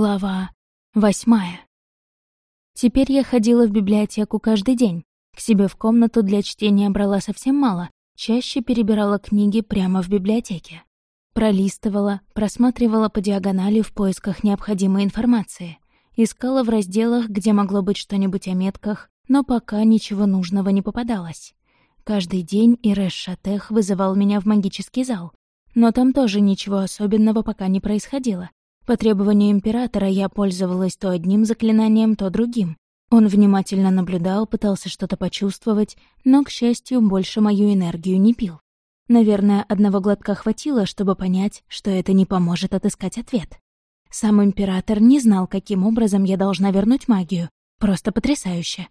Глава восьмая. Теперь я ходила в библиотеку каждый день. К себе в комнату для чтения брала совсем мало, чаще перебирала книги прямо в библиотеке. Пролистывала, просматривала по диагонали в поисках необходимой информации. Искала в разделах, где могло быть что-нибудь о метках, но пока ничего нужного не попадалось. Каждый день Ирэш Шатех вызывал меня в магический зал. Но там тоже ничего особенного пока не происходило. По требованию императора я пользовалась то одним заклинанием, то другим. Он внимательно наблюдал, пытался что-то почувствовать, но, к счастью, больше мою энергию не пил. Наверное, одного глотка хватило, чтобы понять, что это не поможет отыскать ответ. Сам император не знал, каким образом я должна вернуть магию. Просто потрясающе.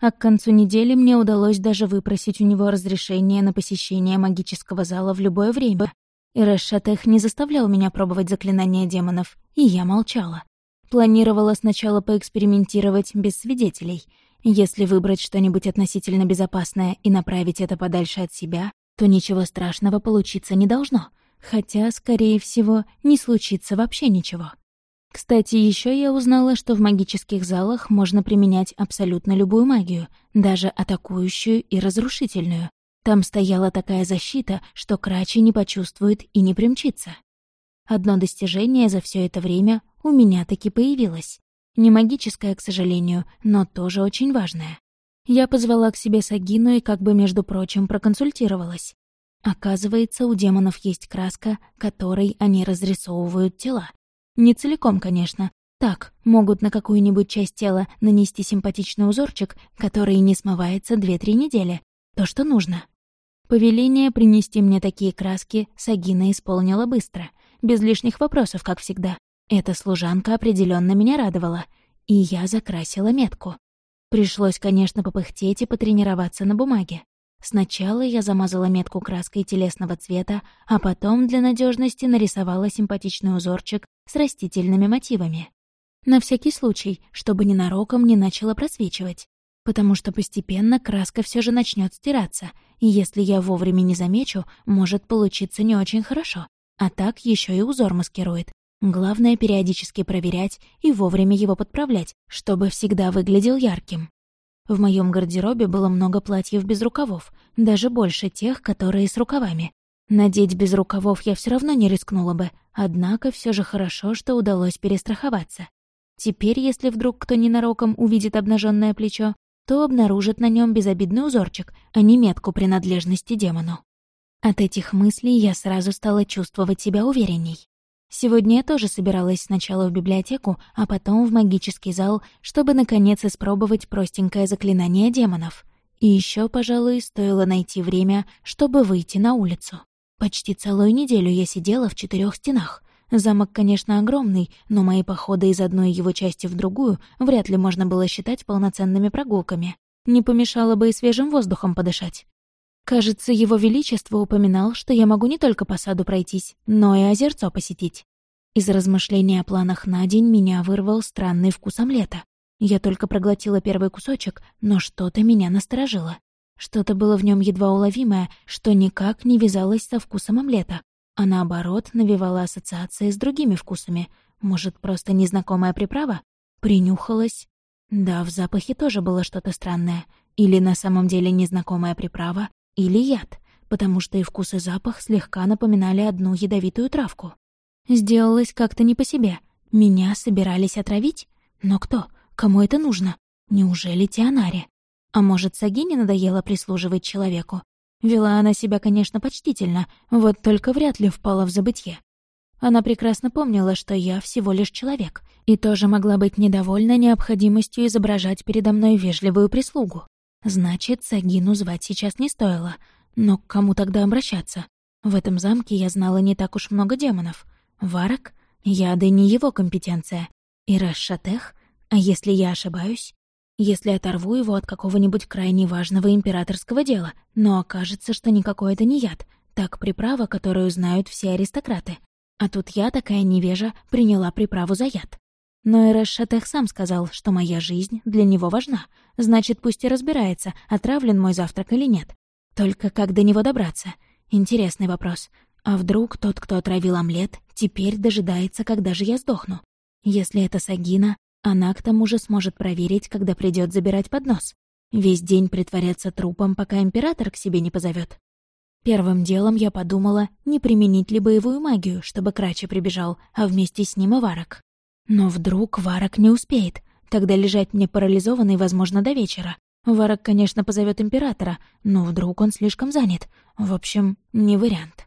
А к концу недели мне удалось даже выпросить у него разрешение на посещение магического зала в любое время, и Рэшатех не заставлял меня пробовать заклинания демонов, и я молчала. Планировала сначала поэкспериментировать без свидетелей. Если выбрать что-нибудь относительно безопасное и направить это подальше от себя, то ничего страшного получиться не должно. Хотя, скорее всего, не случится вообще ничего. Кстати, еще я узнала, что в магических залах можно применять абсолютно любую магию, даже атакующую и разрушительную, там стояла такая защита, что Крачи не почувствует и не примчится. Одно достижение за все это время у меня таки появилось. Не магическое, к сожалению, но тоже очень важное. Я позвала к себе Сагину и как бы, между прочим, проконсультировалась. Оказывается, у демонов есть краска, которой они разрисовывают тела. Не целиком, конечно. Так, могут на какую-нибудь часть тела нанести симпатичный узорчик, который не смывается 2-3 недели. То, что нужно. Повеление принести мне такие краски Сагина исполнила быстро, без лишних вопросов, как всегда. Эта служанка определенно меня радовала, и я закрасила метку. Пришлось, конечно, попыхтеть и потренироваться на бумаге. Сначала я замазала метку краской телесного цвета, а потом для надежности нарисовала симпатичный узорчик с растительными мотивами. На всякий случай, чтобы ненароком не начало просвечивать потому что постепенно краска все же начнет стираться, и если я вовремя не замечу, может получиться не очень хорошо. А так еще и узор маскирует. Главное периодически проверять и вовремя его подправлять, чтобы всегда выглядел ярким. В моем гардеробе было много платьев без рукавов, даже больше тех, которые с рукавами. Надеть без рукавов я все равно не рискнула бы, однако все же хорошо, что удалось перестраховаться. Теперь, если вдруг кто ненароком увидит обнаженное плечо, то обнаружит на нем безобидный узорчик, а не метку принадлежности демону. От этих мыслей я сразу стала чувствовать себя уверенней. Сегодня я тоже собиралась сначала в библиотеку, а потом в магический зал, чтобы, наконец, испробовать простенькое заклинание демонов. И еще, пожалуй, стоило найти время, чтобы выйти на улицу. Почти целую неделю я сидела в четырех стенах. Замок, конечно, огромный, но мои походы из одной его части в другую вряд ли можно было считать полноценными прогулками. Не помешало бы и свежим воздухом подышать. Кажется, его величество упоминал, что я могу не только по саду пройтись, но и озерцо посетить. Из размышления о планах на день меня вырвал странный вкус омлета. Я только проглотила первый кусочек, но что-то меня насторожило. Что-то было в нем едва уловимое, что никак не вязалось со вкусом омлета, а наоборот навевала ассоциации с другими вкусами. Может, просто незнакомая приправа? Принюхалась. Да, в запахе тоже было что-то странное. Или на самом деле незнакомая приправа, или яд, потому что и вкус и запах слегка напоминали одну ядовитую травку. Сделалось как-то не по себе. Меня собирались отравить? Но кто? Кому это нужно? Неужели Тианаре? А может, Сагине надоело прислуживать человеку? Вела она себя, конечно, почтительно, вот только вряд ли впала в забытье. Она прекрасно помнила, что я всего лишь человек, и тоже могла быть недовольна необходимостью изображать передо мной вежливую прислугу. Значит, Сагину звать сейчас не стоило. Но к кому тогда обращаться? В этом замке я знала не так уж много демонов. Варок? Яды не его компетенция. И Расшатех? А если я ошибаюсь? Если оторву его от какого-нибудь крайне важного императорского дела, но окажется, что никакой это не яд, так приправа, которую знают все аристократы. А тут я, такая невежа, приняла приправу за яд. Но Эрэш Шатех сам сказал, что моя жизнь для него важна. Значит, пусть и разбирается, отравлен мой завтрак или нет. Только как до него добраться? Интересный вопрос. А вдруг тот, кто отравил омлет, теперь дожидается, когда же я сдохну? Если это Сагина, она к тому же сможет проверить, когда придет забирать поднос. Весь день притворяться трупом, пока император к себе не позовет. Первым делом я подумала, не применить ли боевую магию, чтобы Крачи прибежал, а вместе с ним и Варок. Но вдруг Варок не успеет. Тогда лежать мне парализованный, возможно, до вечера. Варок, конечно, позовет императора, но вдруг он слишком занят. В общем, не вариант.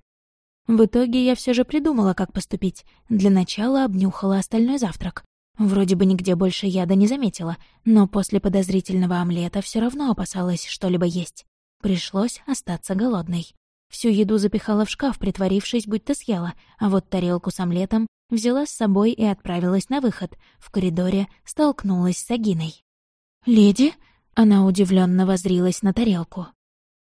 В итоге я все же придумала, как поступить. Для начала обнюхала остальной завтрак. Вроде бы нигде больше яда не заметила, но после подозрительного омлета все равно опасалась что-либо есть. Пришлось остаться голодной. Всю еду запихала в шкаф, притворившись, будто съела, а вот тарелку с омлетом взяла с собой и отправилась на выход. В коридоре столкнулась с Агиной. «Леди?» — она удивленно возрилась на тарелку.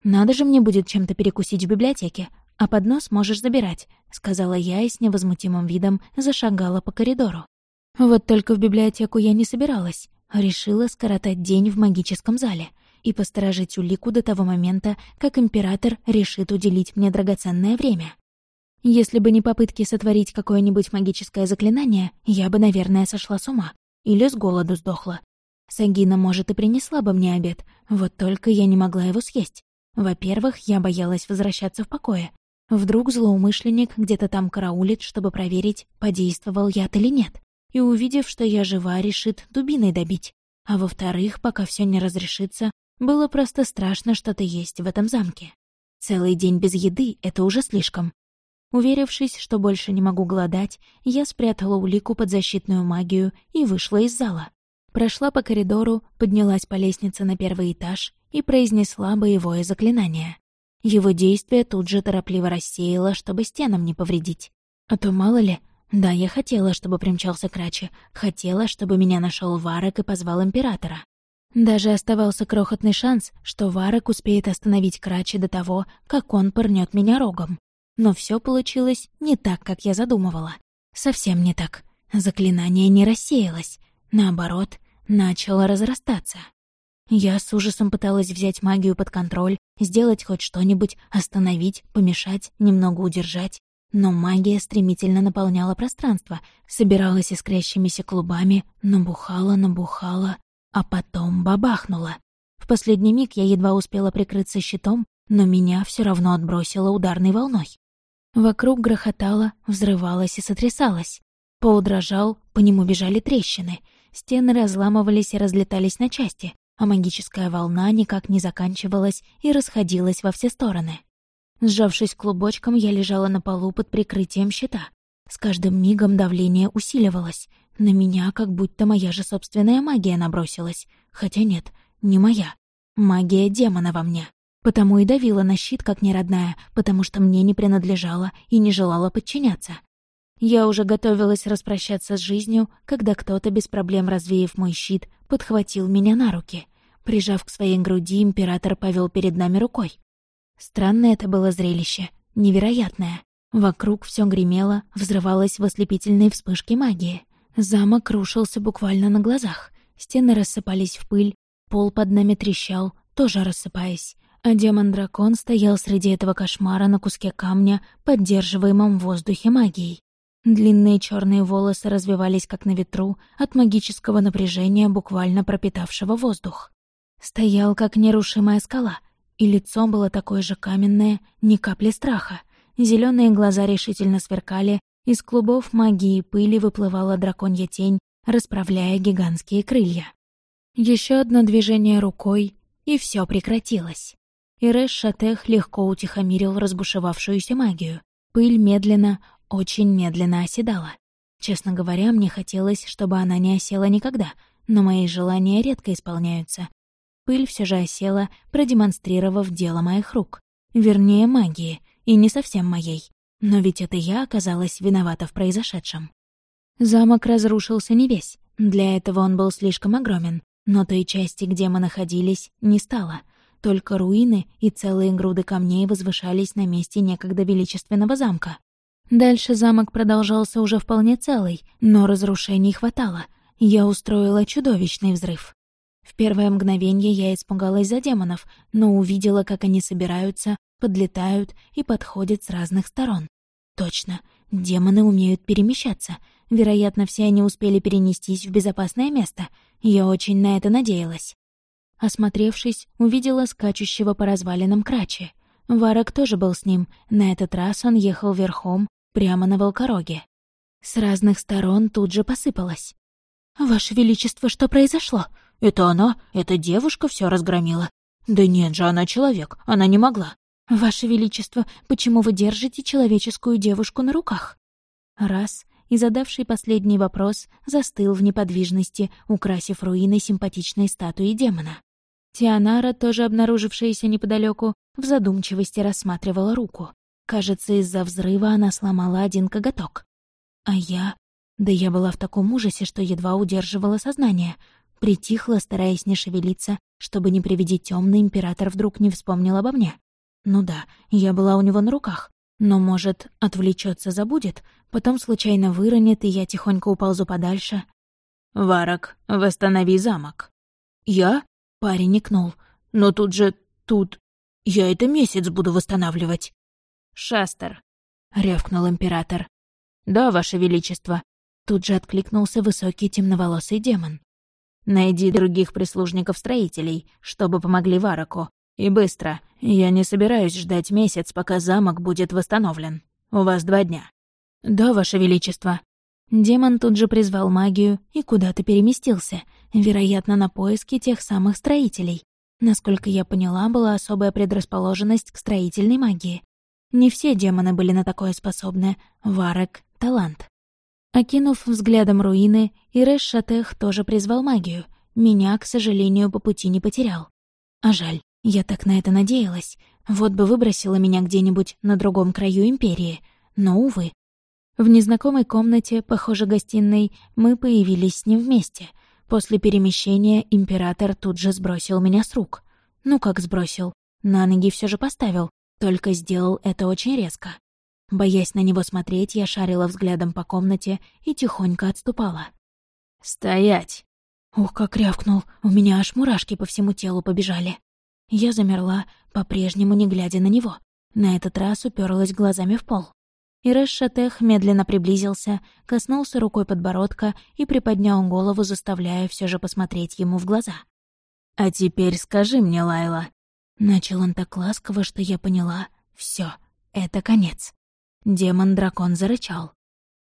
«Надо же мне будет чем-то перекусить в библиотеке, а поднос можешь забирать», — сказала я и с невозмутимым видом зашагала по коридору. Вот только в библиотеку я не собиралась, решила скоротать день в магическом зале — и посторожить улику до того момента, как император решит уделить мне драгоценное время. Если бы не попытки сотворить какое-нибудь магическое заклинание, я бы, наверное, сошла с ума. Или с голоду сдохла. Сагина, может, и принесла бы мне обед, вот только я не могла его съесть. Во-первых, я боялась возвращаться в покое. Вдруг злоумышленник где-то там караулит, чтобы проверить, подействовал яд или нет. И, увидев, что я жива, решит дубиной добить. А во-вторых, пока все не разрешится, было просто страшно что-то есть в этом замке. Целый день без еды — это уже слишком. Уверившись, что больше не могу голодать, я спрятала улику под защитную магию и вышла из зала. Прошла по коридору, поднялась по лестнице на первый этаж и произнесла боевое заклинание. Его действие тут же торопливо рассеяло, чтобы стенам не повредить. А то мало ли... Да, я хотела, чтобы примчался Крачи, хотела, чтобы меня нашел Варок и позвал Императора. Даже оставался крохотный шанс, что Варок успеет остановить Крачи до того, как он пырнет меня рогом. Но все получилось не так, как я задумывала. Совсем не так. Заклинание не рассеялось. Наоборот, начало разрастаться. Я с ужасом пыталась взять магию под контроль, сделать хоть что-нибудь, остановить, помешать, немного удержать. Но магия стремительно наполняла пространство, собиралась искрящимися клубами, набухала, набухала, а потом бабахнуло. В последний миг я едва успела прикрыться щитом, но меня все равно отбросило ударной волной. Вокруг грохотало, взрывалось и сотрясалось. Пол дрожал, по нему бежали трещины. Стены разламывались и разлетались на части, а магическая волна никак не заканчивалась и расходилась во все стороны. Сжавшись клубочком, я лежала на полу под прикрытием щита. С каждым мигом давление усиливалось. На меня как будто моя же собственная магия набросилась. Хотя нет, не моя. Магия демона во мне. Потому и давила на щит как неродная, потому что мне не принадлежала и не желала подчиняться. Я уже готовилась распрощаться с жизнью, когда кто-то, без проблем развеяв мой щит, подхватил меня на руки. Прижав к своей груди, император повел перед нами рукой. Странное это было зрелище, невероятное. Вокруг все гремело, взрывалось в ослепительной вспышке магии. Замок рушился буквально на глазах. Стены рассыпались в пыль, пол под нами трещал, тоже рассыпаясь. А демон-дракон стоял среди этого кошмара на куске камня, поддерживаемом в воздухе магией. Длинные черные волосы развивались как на ветру от магического напряжения, буквально пропитавшего воздух. Стоял как нерушимая скала, и лицо было такое же каменное, ни капли страха — Зеленые глаза решительно сверкали, из клубов магии и пыли выплывала драконья тень, расправляя гигантские крылья. Еще одно движение рукой, и все прекратилось. Ирэш Шатех легко утихомирил разбушевавшуюся магию. Пыль медленно, очень медленно оседала. Честно говоря, мне хотелось, чтобы она не осела никогда, но мои желания редко исполняются. Пыль все же осела, продемонстрировав дело моих рук. Вернее, магии — и не совсем моей. Но ведь это я оказалась виновата в произошедшем. Замок разрушился не весь, для этого он был слишком огромен, но той части, где мы находились, не стало. Только руины и целые груды камней возвышались на месте некогда величественного замка. Дальше замок продолжался уже вполне целый, но разрушений хватало. Я устроила чудовищный взрыв. В первое мгновение я испугалась за демонов, но увидела, как они собираются, подлетают и подходят с разных сторон. Точно, Демоны умеют перемещаться. Вероятно, все они успели перенестись в безопасное место. Я очень на это надеялась. Осмотревшись, увидела скачущего по развалинам крачи. Варок тоже был с ним. На этот раз он ехал верхом, прямо на волкороге. С разных сторон тут же посыпалось. «Ваше Величество, что произошло?» «Это она, эта девушка все разгромила». «Да нет же, она человек, она не могла». «Ваше Величество, почему вы держите человеческую девушку на руках?» Раз, и задавший последний вопрос застыл в неподвижности, украсив руины симпатичной статуи демона. Тианара, тоже обнаружившаяся неподалеку, в задумчивости рассматривала руку. Кажется, из-за взрыва она сломала один коготок. А я... Да я была в таком ужасе, что едва удерживала сознание. Притихла, стараясь не шевелиться, чтобы не приведи темный император вдруг не вспомнил обо мне. Ну да, я была у него на руках. Но, может, отвлечется, забудет, потом случайно выронит, и я тихонько уползу подальше. «Варок, восстанови замок». «Я?» Парень икнул. «Но тут же... тут... Я это месяц буду восстанавливать». «Шастер», — рявкнул император. «Да, Ваше Величество». Тут же откликнулся высокий темноволосый демон. «Найди других прислужников-строителей, чтобы помогли Вараку. И быстро. Я не собираюсь ждать месяц, пока замок будет восстановлен. У вас два дня». «Да, Ваше Величество». Демон тут же призвал магию и куда-то переместился, вероятно, на поиски тех самых строителей. Насколько я поняла, была особая предрасположенность к строительной магии. Не все демоны были на такое способны. Варек — талант. Окинув взглядом руины, Ирэш Шатех тоже призвал магию. Меня, к сожалению, по пути не потерял. А жаль, я так на это надеялась. Вот бы выбросила меня где-нибудь на другом краю Империи. Но, увы, в незнакомой комнате, похоже, гостиной, мы появились с ним вместе. После перемещения император тут же сбросил меня с рук. Ну как сбросил? На ноги все же поставил, только сделал это очень резко. Боясь на него смотреть, я шарила взглядом по комнате и тихонько отступала. «Стоять!» Ух, как рявкнул, у меня аж мурашки по всему телу побежали. Я замерла, по-прежнему не глядя на него. На этот раз уперлась глазами в пол. Ирэш Шатех медленно приблизился, коснулся рукой подбородка и приподнял голову, заставляя все же посмотреть ему в глаза. «А теперь скажи мне, Лайла». Начал он так ласково, что я поняла. все, это конец. Демон-дракон зарычал.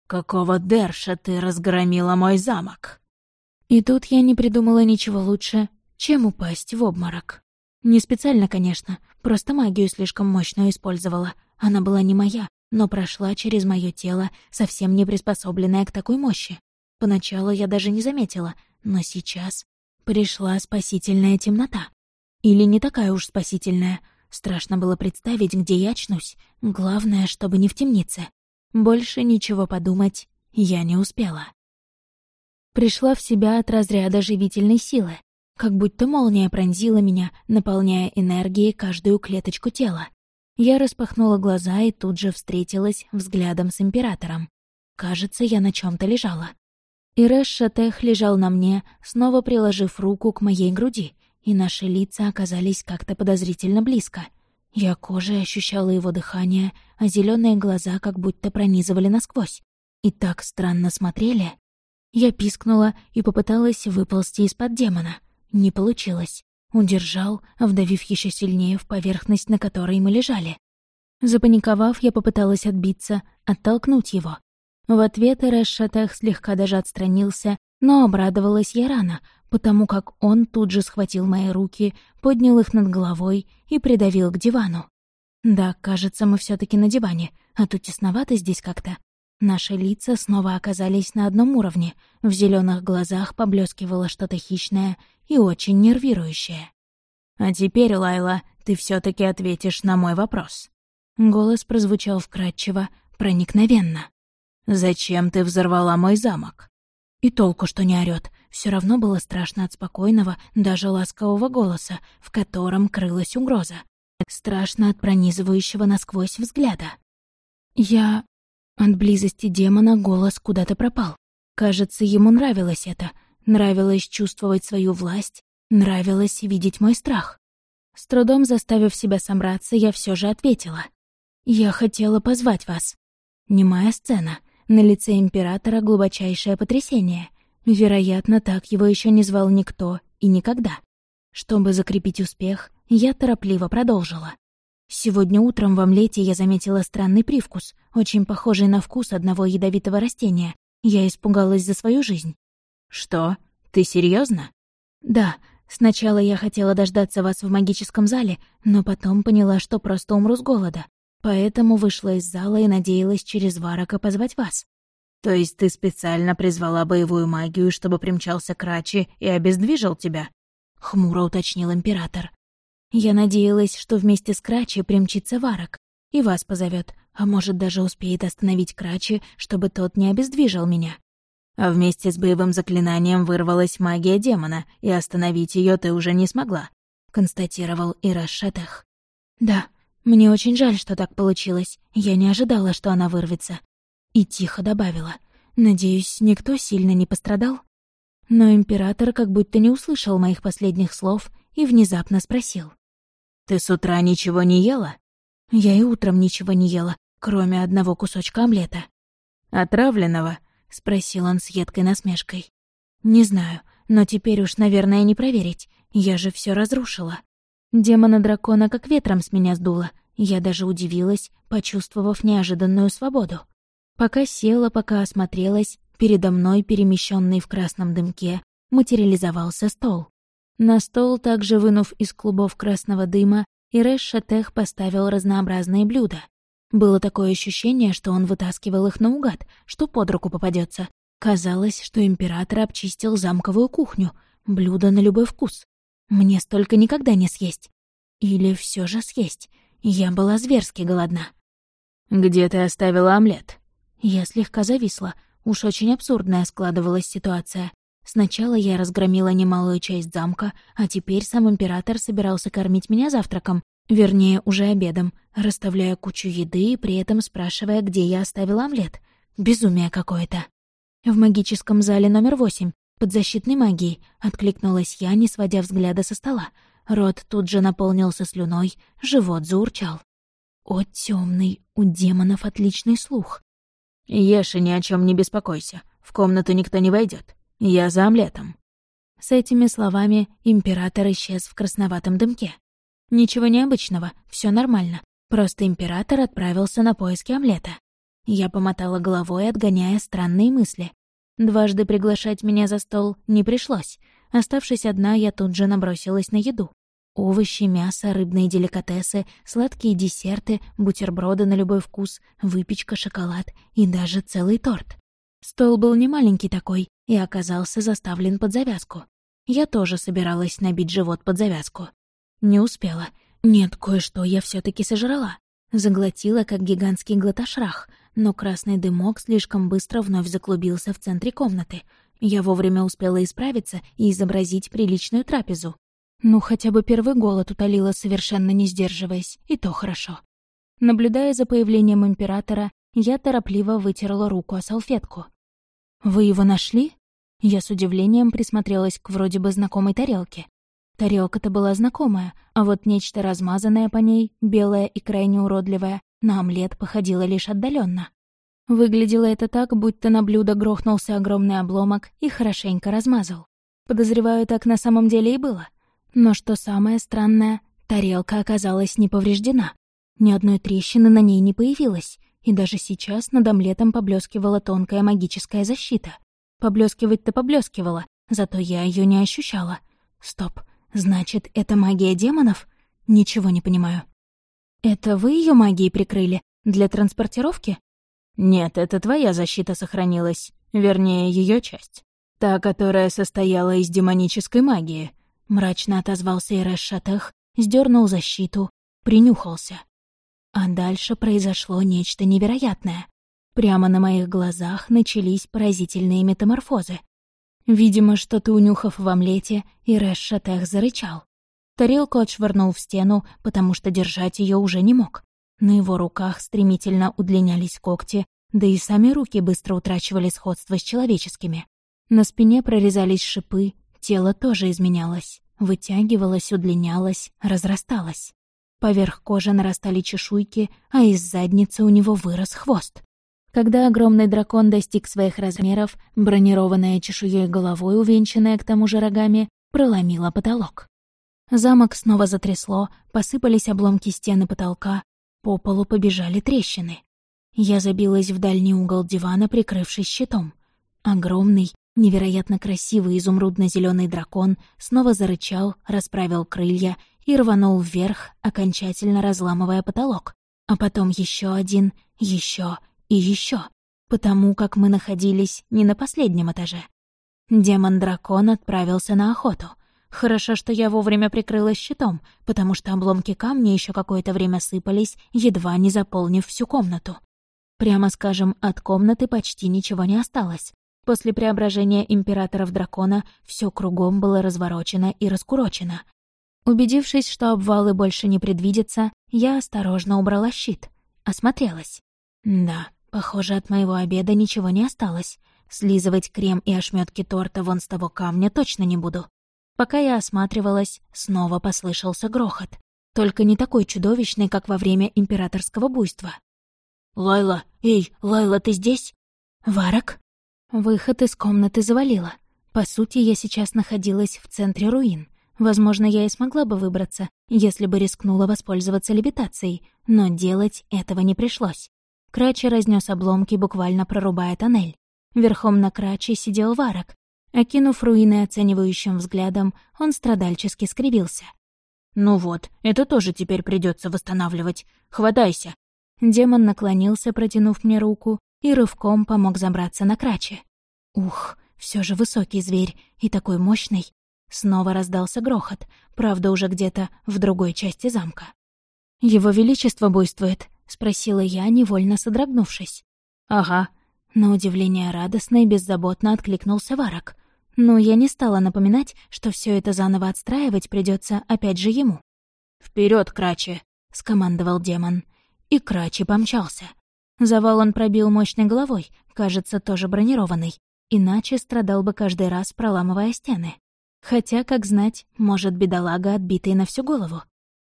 «Какого Дерша ты разгромила мой замок?» И тут я не придумала ничего лучше, чем упасть в обморок. Не специально, конечно, просто магию слишком мощную использовала. Она была не моя, но прошла через мое тело, совсем не приспособленная к такой мощи. Поначалу я даже не заметила, но сейчас пришла спасительная темнота. Или не такая уж спасительная. Страшно было представить, где я очнусь. Главное, чтобы не в темнице. Больше ничего подумать я не успела. Пришла в себя от разряда живительной силы. Как будто молния пронзила меня, наполняя энергией каждую клеточку тела. Я распахнула глаза и тут же встретилась взглядом с императором. Кажется, я на чем то лежала. Ирэш Шатех лежал на мне, снова приложив руку к моей груди, и наши лица оказались как-то подозрительно близко. Я кожей ощущала его дыхание, а зеленые глаза как будто пронизывали насквозь. И так странно смотрели. Я пискнула и попыталась выползти из-под демона. Не получилось. Удержал, вдавив еще сильнее в поверхность, на которой мы лежали. Запаниковав, я попыталась отбиться, оттолкнуть его. В ответ Эрэш-Шатах слегка даже отстранился, но обрадовалась я рано, потому как он тут же схватил мои руки, поднял их над головой и придавил к дивану. Да, кажется, мы все таки на диване, а то тесновато здесь как-то. Наши лица снова оказались на одном уровне, в зеленых глазах поблескивало что-то хищное и очень нервирующее. «А теперь, Лайла, ты все таки ответишь на мой вопрос». Голос прозвучал вкрадчиво, проникновенно. «Зачем ты взорвала мой замок?» И толку, что не орёт. Все равно было страшно от спокойного, даже ласкового голоса, в котором крылась угроза. Страшно от пронизывающего насквозь взгляда. Я от близости демона голос куда-то пропал. Кажется, ему нравилось это. Нравилось чувствовать свою власть, нравилось видеть мой страх. С трудом заставив себя собраться, я все же ответила. «Я хотела позвать вас». Немая сцена. На лице императора глубочайшее потрясение. Вероятно, так его еще не звал никто и никогда. Чтобы закрепить успех, я торопливо продолжила. Сегодня утром в омлете я заметила странный привкус, очень похожий на вкус одного ядовитого растения. Я испугалась за свою жизнь. «Что? Ты серьезно? «Да. Сначала я хотела дождаться вас в магическом зале, но потом поняла, что просто умру с голода. Поэтому вышла из зала и надеялась через Варака позвать вас». «То есть ты специально призвала боевую магию, чтобы примчался Крачи и обездвижил тебя?» — хмуро уточнил император. Я надеялась, что вместе с Крачи примчится Варок и вас позовет, а может, даже успеет остановить Крачи, чтобы тот не обездвижил меня. А вместе с боевым заклинанием вырвалась магия демона, и остановить ее ты уже не смогла», — констатировал Ираш Шатех. «Да, мне очень жаль, что так получилось. Я не ожидала, что она вырвется». И тихо добавила. «Надеюсь, никто сильно не пострадал?» Но император как будто не услышал моих последних слов и внезапно спросил. «Ты с утра ничего не ела?» «Я и утром ничего не ела, кроме одного кусочка омлета». «Отравленного?» — спросил он с едкой насмешкой. «Не знаю, но теперь уж, наверное, не проверить. Я же все разрушила. Демона-дракона как ветром с меня сдуло. Я даже удивилась, почувствовав неожиданную свободу. Пока села, пока осмотрелась, передо мной, перемещенный в красном дымке, материализовался стол. На стол, также вынув из клубов красного дыма, Ирэш Шатех поставил разнообразные блюда. Было такое ощущение, что он вытаскивал их наугад, что под руку попадется. Казалось, что император обчистил замковую кухню, блюдо на любой вкус. Мне столько никогда не съесть. Или все же съесть. Я была зверски голодна. «Где ты оставила омлет?» Я слегка зависла. Уж очень абсурдная складывалась ситуация. Сначала я разгромила немалую часть замка, а теперь сам император собирался кормить меня завтраком, вернее, уже обедом, расставляя кучу еды и при этом спрашивая, где я оставила омлет. Безумие какое-то. В магическом зале номер восемь, под защитной магией, откликнулась я, не сводя взгляда со стола. Рот тут же наполнился слюной, живот заурчал. О, темный, у демонов отличный слух. Ешь и ни о чем не беспокойся. В комнату никто не войдет. Я за омлетом». С этими словами император исчез в красноватом дымке. Ничего необычного, все нормально. Просто император отправился на поиски омлета. Я помотала головой, отгоняя странные мысли. Дважды приглашать меня за стол не пришлось. Оставшись одна, я тут же набросилась на еду. Овощи, мясо, рыбные деликатесы, сладкие десерты, бутерброды на любой вкус, выпечка, шоколад и даже целый торт. Стол был не маленький такой и оказался заставлен под завязку. Я тоже собиралась набить живот под завязку. Не успела. Нет, кое-что я все таки сожрала. Заглотила, как гигантский глотошрах, но красный дымок слишком быстро вновь заклубился в центре комнаты. Я вовремя успела исправиться и изобразить приличную трапезу. Ну, хотя бы первый голод утолила, совершенно не сдерживаясь, и то хорошо. Наблюдая за появлением императора, я торопливо вытерла руку о салфетку. «Вы его нашли?» Я с удивлением присмотрелась к вроде бы знакомой тарелке. Тарелка-то была знакомая, а вот нечто размазанное по ней, белое и крайне уродливое, на омлет походило лишь отдаленно. Выглядело это так, будто на блюдо грохнулся огромный обломок и хорошенько размазал. Подозреваю, так на самом деле и было. Но что самое странное, тарелка оказалась не повреждена. Ни одной трещины на ней не появилось, и даже сейчас над омлетом поблескивала тонкая магическая защита. Поблескивать-то поблескивала, зато я ее не ощущала. Стоп, значит, это магия демонов? Ничего не понимаю. Это вы ее магией прикрыли? Для транспортировки? Нет, это твоя защита сохранилась. Вернее, ее часть. Та, которая состояла из демонической магии. Мрачно отозвался Ирэш Шатех, сдернул защиту, принюхался. А дальше произошло нечто невероятное. Прямо на моих глазах начались поразительные метаморфозы. Видимо, что-то унюхав в омлете, Ирэш Шатех зарычал. Тарелку отшвырнул в стену, потому что держать ее уже не мог. На его руках стремительно удлинялись когти, да и сами руки быстро утрачивали сходство с человеческими. На спине прорезались шипы, тело тоже изменялось, вытягивалось, удлинялось, разрасталось. Поверх кожи нарастали чешуйки, а из задницы у него вырос хвост. Когда огромный дракон достиг своих размеров, бронированная чешуей головой, увенчанная к тому же рогами, проломила потолок. Замок снова затрясло, посыпались обломки стены потолка, по полу побежали трещины. Я забилась в дальний угол дивана, прикрывшись щитом. Огромный, невероятно красивый изумрудно зеленый дракон снова зарычал, расправил крылья и рванул вверх, окончательно разламывая потолок. А потом еще один, еще и еще, потому как мы находились не на последнем этаже. Демон-дракон отправился на охоту. Хорошо, что я вовремя прикрылась щитом, потому что обломки камня еще какое-то время сыпались, едва не заполнив всю комнату. Прямо скажем, от комнаты почти ничего не осталось. После преображения императоров дракона все кругом было разворочено и раскурочено. Убедившись, что обвалы больше не предвидятся, я осторожно убрала щит. Осмотрелась. Да, похоже, от моего обеда ничего не осталось. Слизывать крем и ошметки торта вон с того камня точно не буду. Пока я осматривалась, снова послышался грохот. Только не такой чудовищный, как во время императорского буйства. «Лайла! Эй, Лайла, ты здесь?» «Варок?» Выход из комнаты завалило. По сути, я сейчас находилась в центре руин. Возможно, я и смогла бы выбраться, если бы рискнула воспользоваться левитацией, но делать этого не пришлось. Крачи разнес обломки, буквально прорубая тоннель. Верхом на краче сидел Варок. Окинув руины оценивающим взглядом, он страдальчески скривился. «Ну вот, это тоже теперь придется восстанавливать. Хватайся!» Демон наклонился, протянув мне руку, и рывком помог забраться на краче. Ух, все же высокий зверь и такой мощный. Снова раздался грохот, правда, уже где-то в другой части замка. «Его Величество буйствует?» — спросила я, невольно содрогнувшись. «Ага», на удивление радостно и беззаботно откликнулся Варок. Но я не стала напоминать, что все это заново отстраивать придется опять же ему. Вперед, Крачи!» — скомандовал демон. И Крачи помчался. Завал он пробил мощной головой, кажется, тоже бронированный. Иначе страдал бы каждый раз, проламывая стены. Хотя, как знать, может, бедолага, отбитый на всю голову.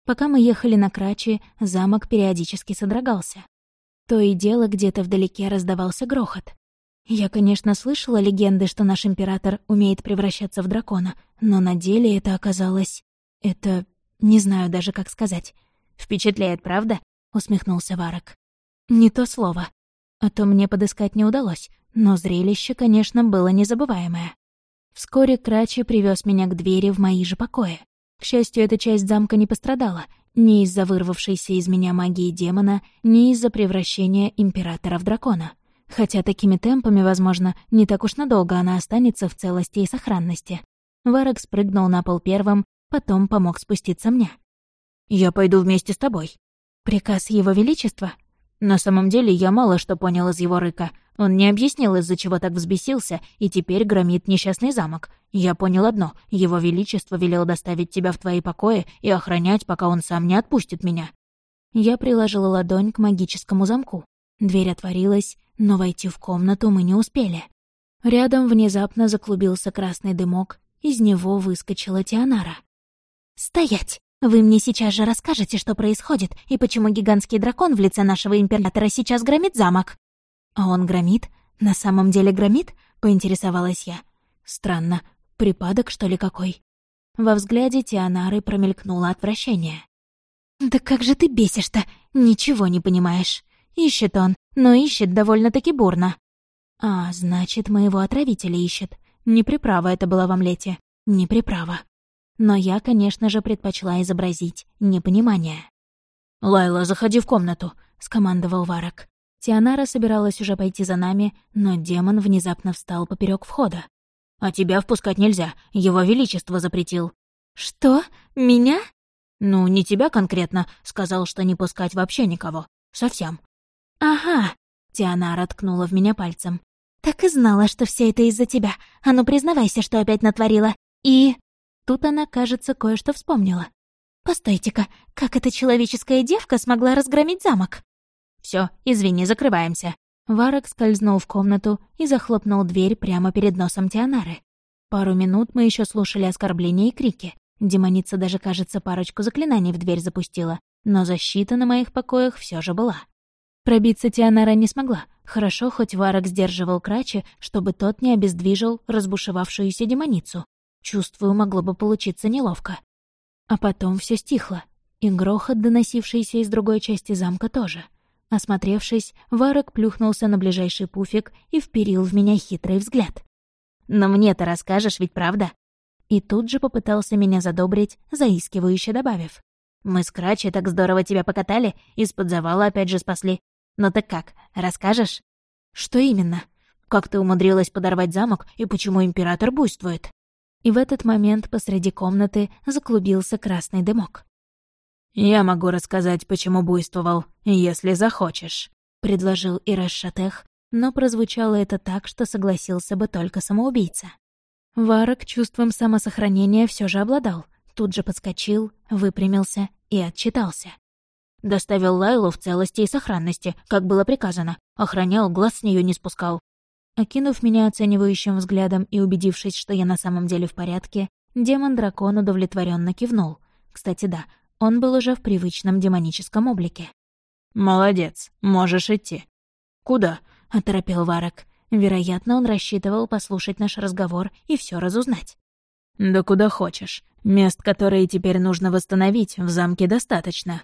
Пока мы ехали на Крачи, замок периодически содрогался. То и дело где-то вдалеке раздавался грохот. Я, конечно, слышала легенды, что наш император умеет превращаться в дракона, но на деле это оказалось... Это... не знаю даже, как сказать. «Впечатляет, правда?» — усмехнулся Варок. «Не то слово. А то мне подыскать не удалось, но зрелище, конечно, было незабываемое. Вскоре Крачи привез меня к двери в мои же покои. К счастью, эта часть замка не пострадала, ни из-за вырвавшейся из меня магии демона, ни из-за превращения императора в дракона. Хотя такими темпами, возможно, не так уж надолго она останется в целости и сохранности. Варок спрыгнул на пол первым, потом помог спуститься мне. «Я пойду вместе с тобой». «Приказ Его Величества?» На самом деле я мало что понял из его рыка. Он не объяснил, из-за чего так взбесился, и теперь громит несчастный замок. Я понял одно — его величество велел доставить тебя в твои покои и охранять, пока он сам не отпустит меня. Я приложила ладонь к магическому замку. Дверь отворилась, но войти в комнату мы не успели. Рядом внезапно заклубился красный дымок, из него выскочила Тианара. «Стоять! Вы мне сейчас же расскажете, что происходит, и почему гигантский дракон в лице нашего императора сейчас громит замок». «А он громит? На самом деле громит?» — поинтересовалась я. «Странно. Припадок, что ли, какой?» Во взгляде Тианары промелькнуло отвращение. «Да как же ты бесишь-то? Ничего не понимаешь. Ищет он, но ищет довольно-таки бурно». «А, значит, моего отравителя ищет. Не приправа это была в омлете. Не приправа». Но я, конечно же, предпочла изобразить непонимание. «Лайла, заходи в комнату», — скомандовал Варок. Тианара собиралась уже пойти за нами, но демон внезапно встал поперек входа. «А тебя впускать нельзя, его величество запретил». «Что? Меня?» «Ну, не тебя конкретно. Сказал, что не пускать вообще никого. Совсем». «Ага», — Тианара ткнула в меня пальцем. «Так и знала, что все это из-за тебя. А ну, признавайся, что опять натворила. И...» Тут она, кажется, кое-что вспомнила. «Постойте-ка, как эта человеческая девка смогла разгромить замок?» Все, извини, закрываемся». Варок скользнул в комнату и захлопнул дверь прямо перед носом Тианары. Пару минут мы еще слушали оскорбления и крики. Демоница даже, кажется, парочку заклинаний в дверь запустила, но защита на моих покоях все же была. Пробиться Тианара не смогла. Хорошо, хоть Варок сдерживал Крачи, чтобы тот не обездвижил разбушевавшуюся демоницу. Чувствую, могло бы получиться неловко. А потом все стихло, и грохот, доносившийся из другой части замка, тоже. Осмотревшись, Варок плюхнулся на ближайший пуфик и вперил в меня хитрый взгляд. «Но мне-то расскажешь, ведь правда?» И тут же попытался меня задобрить, заискивающе добавив. «Мы с Крачей так здорово тебя покатали, из-под завала опять же спасли. Ну так как, расскажешь?» «Что именно? Как ты умудрилась подорвать замок и почему император буйствует?» И в этот момент посреди комнаты заклубился красный дымок. «Я могу рассказать, почему буйствовал, если захочешь», — предложил Ираш Шатех, но прозвучало это так, что согласился бы только самоубийца. Варок чувством самосохранения все же обладал, тут же подскочил, выпрямился и отчитался. Доставил Лайлу в целости и сохранности, как было приказано, охранял, глаз с нее не спускал. Окинув меня оценивающим взглядом и убедившись, что я на самом деле в порядке, демон-дракон удовлетворенно кивнул. Кстати, да, он был уже в привычном демоническом облике. «Молодец, можешь идти». «Куда?» — оторопел Варок. Вероятно, он рассчитывал послушать наш разговор и все разузнать. «Да куда хочешь. Мест, которые теперь нужно восстановить, в замке достаточно».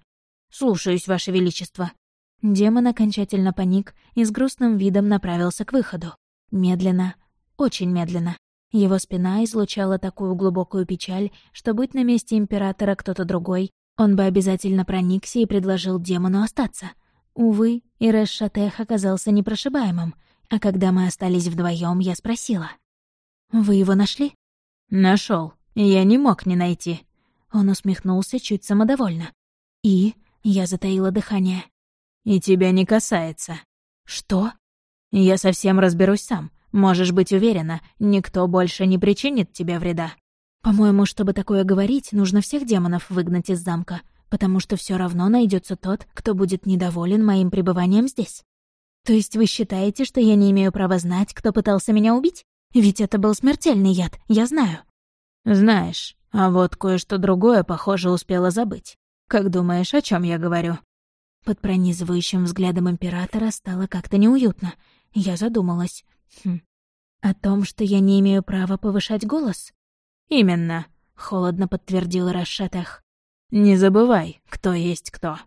«Слушаюсь, Ваше Величество». Демон окончательно паник и с грустным видом направился к выходу. Медленно, очень медленно. Его спина излучала такую глубокую печаль, что, будь на месте императора кто-то другой, он бы обязательно проникся и предложил демону остаться. Увы, Ирэш Шатех оказался непрошибаемым, а когда мы остались вдвоем, я спросила. «Вы его нашли?» Нашел. Я не мог не найти». Он усмехнулся чуть самодовольно. «И?» — я затаила дыхание. «И тебя не касается». «Что?» «Я совсем разберусь сам. Можешь быть уверена, никто больше не причинит тебе вреда». По-моему, чтобы такое говорить, нужно всех демонов выгнать из замка, потому что все равно найдется тот, кто будет недоволен моим пребыванием здесь. То есть вы считаете, что я не имею права знать, кто пытался меня убить? Ведь это был смертельный яд, я знаю. Знаешь, а вот кое-что другое, похоже, успела забыть. Как думаешь, о чем я говорю? Под пронизывающим взглядом императора стало как-то неуютно. Я задумалась. Хм. О том, что я не имею права повышать голос? «Именно», — холодно подтвердил Рашатах. «Не забывай, кто есть кто».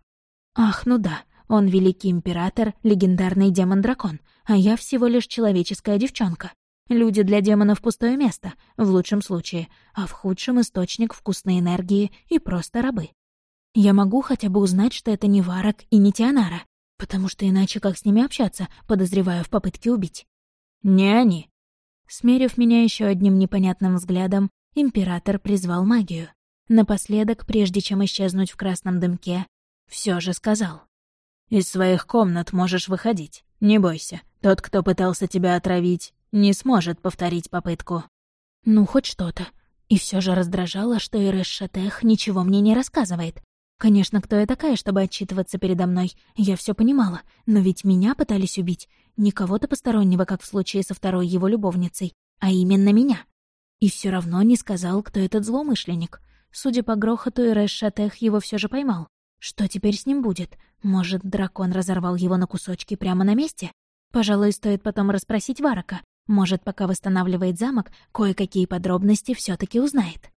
«Ах, ну да, он великий император, легендарный демон-дракон, а я всего лишь человеческая девчонка. Люди для демонов пустое место, в лучшем случае, а в худшем — источник вкусной энергии и просто рабы. Я могу хотя бы узнать, что это не Варок и не Тианара, потому что иначе как с ними общаться, подозреваю в попытке убить. Не они. Смерив меня еще одним непонятным взглядом, император призвал магию. Напоследок, прежде чем исчезнуть в красном дымке, все же сказал. «Из своих комнат можешь выходить. Не бойся, тот, кто пытался тебя отравить, не сможет повторить попытку». Ну, хоть что-то. И все же раздражало, что Ирэш Шатех ничего мне не рассказывает. Конечно, кто я такая, чтобы отчитываться передо мной, я все понимала, но ведь меня пытались убить. Не кого-то постороннего, как в случае со второй его любовницей, а именно меня. И все равно не сказал, кто этот злоумышленник. Судя по грохоту, Ирэш Шатех его все же поймал. Что теперь с ним будет? Может, дракон разорвал его на кусочки прямо на месте? Пожалуй, стоит потом расспросить Варака. Может, пока восстанавливает замок, кое-какие подробности все таки узнает.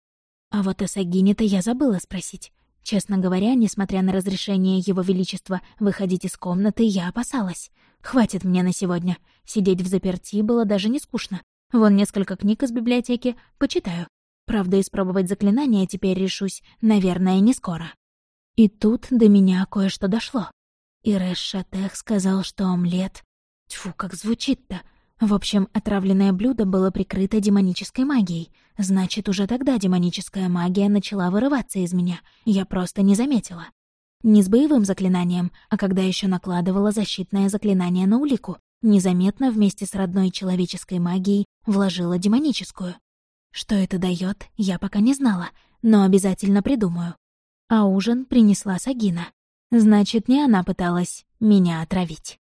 А вот о Сагине-то я забыла спросить. Честно говоря, несмотря на разрешение Его Величества выходить из комнаты, я опасалась. Хватит мне на сегодня. Сидеть в заперти было даже не скучно. Вон несколько книг из библиотеки, почитаю. Правда, испробовать заклинание теперь решусь, наверное, не скоро. И тут до меня кое-что дошло. Ирэш Шатех сказал, что омлет... Тьфу, как звучит-то. В общем, отравленное блюдо было прикрыто демонической магией. Значит, уже тогда демоническая магия начала вырываться из меня. Я просто не заметила. Не с боевым заклинанием, а когда еще накладывала защитное заклинание на улику. Незаметно вместе с родной человеческой магией вложила демоническую. Что это дает, я пока не знала, но обязательно придумаю. А ужин принесла Сагина. Значит, не она пыталась меня отравить.